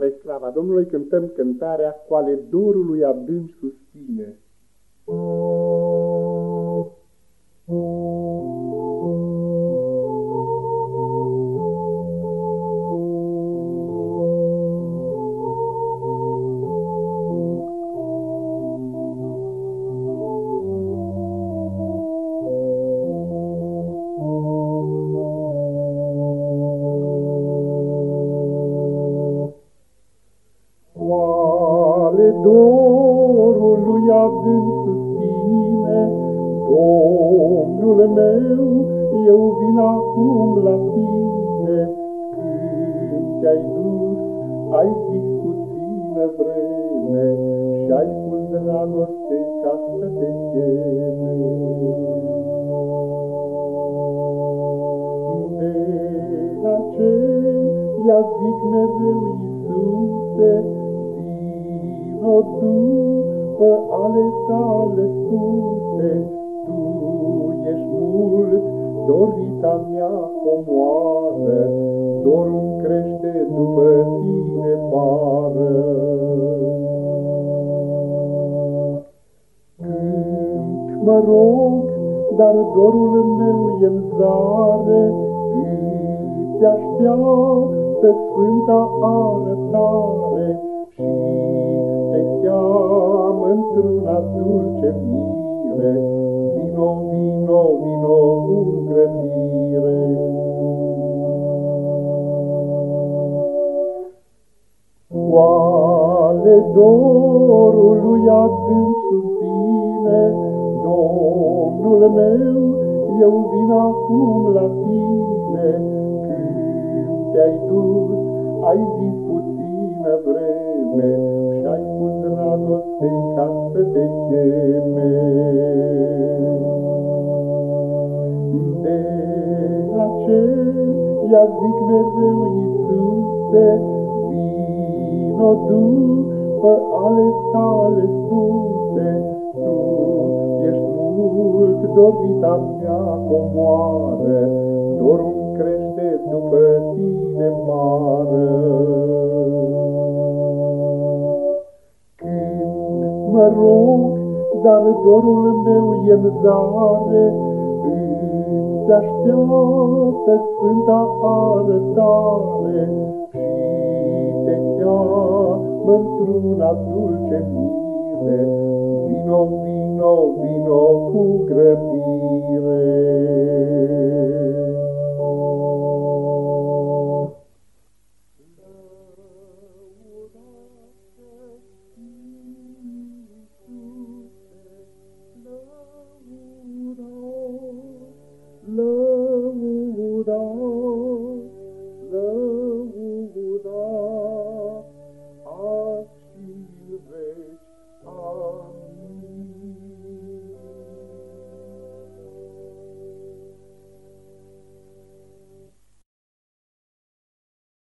Spre slava Domnului cântăm cântarea cu ale dorului adânc susține. Dorului adânc susține, Domnul meu, eu vin acum la tine, Când te-ai dus, ai zis puțină vreme, Și-ai spus dragoste ca să te cheme. De aceea zic mereu, Iisuse, o după ale tale spuse, Tu ești mult dorita mea comoară, Dorul crește după tine pară. Când mă rog, dar dorul meu e în zare, Îți așteaptă sfânta arătare și într-una dulce mire, vino, vino, vino cu grăbire. Oale dorului adânc susține, Domnul meu, eu vin acum la tine, Când te-ai dus, ai zis puțină vreme, să te cheme. De aceea zic mereu, Iisuse, vino după ale tale spuse, Tu ești mult dorita mea comoară, dorul crește după tine mară. Rog, dar dorul meu e în zare, Îți așteaptă sfânta arătare Și te cheamă într-una dulce mire, Vino, vino, vino cu grăbire.